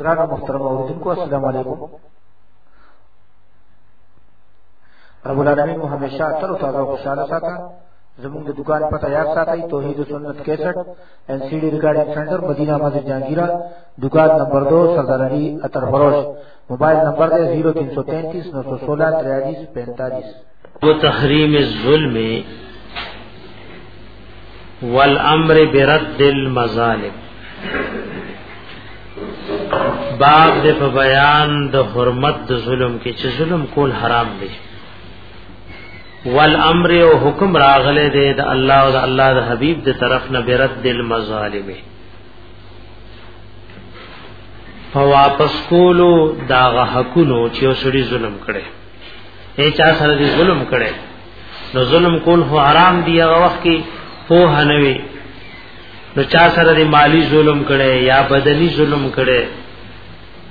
گران محترم اور جن کو السلام علیکم رب العالمین کو ہمیشہ تر و تازہ خوشحال تھا زمین کی دکان پر تیار ساتھ آئی توحید سنت کیسٹ این سی ڈی ریکارڈنگ سینٹر مدینہ مسجد جہانگیرہ دکان نمبر دو سردار علی اتر فروش موبائل نمبر ہے زیرو تین سو تینتیس نو سو سولہ تریالیس پینتالیس وہ تحریم ظلم والامر برد المظالم باب دې په بیان د حرمت د ظلم کې چې ظلم کول حرام دی والامر او حکم راغله دې د الله او د الله د حبيب دې طرف نه برت دل مظالم فواپس کولو دا حقونو چې وسړي ظلم کړي اے چا سره دې ظلم کړي نو ظلم کول هو حرام دی هغه وخت کې په هنوي نو چا سره دې مالی ظلم کړي یا بدني ظلم کړي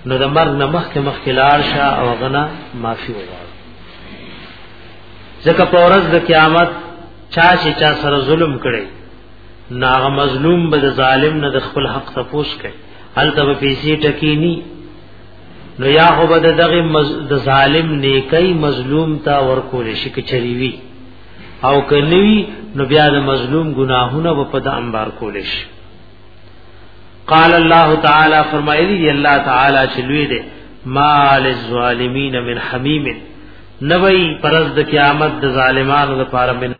نو د مرګ نه مخکې مخکې لاړ شه او غنا معافي وغواړه ځکه په ورځ د قیامت چا چې چا سره ظلم کړي ناغه مظلوم به د ظالم نه د خپل حق تفوس کوي هلته به پیسې ټکی ني نو یا خو به دغه د ظالم نیکي مظلوم تا ورکول شي کې چریوي او کني نو بیا د مظلوم ګناهونه په د انبار کول شي قال الله تعالی فرمایلی دی الله تعالی چلوې دے مال الظالمین من حمیم نبی پرز د قیامت د ظالمانو لپاره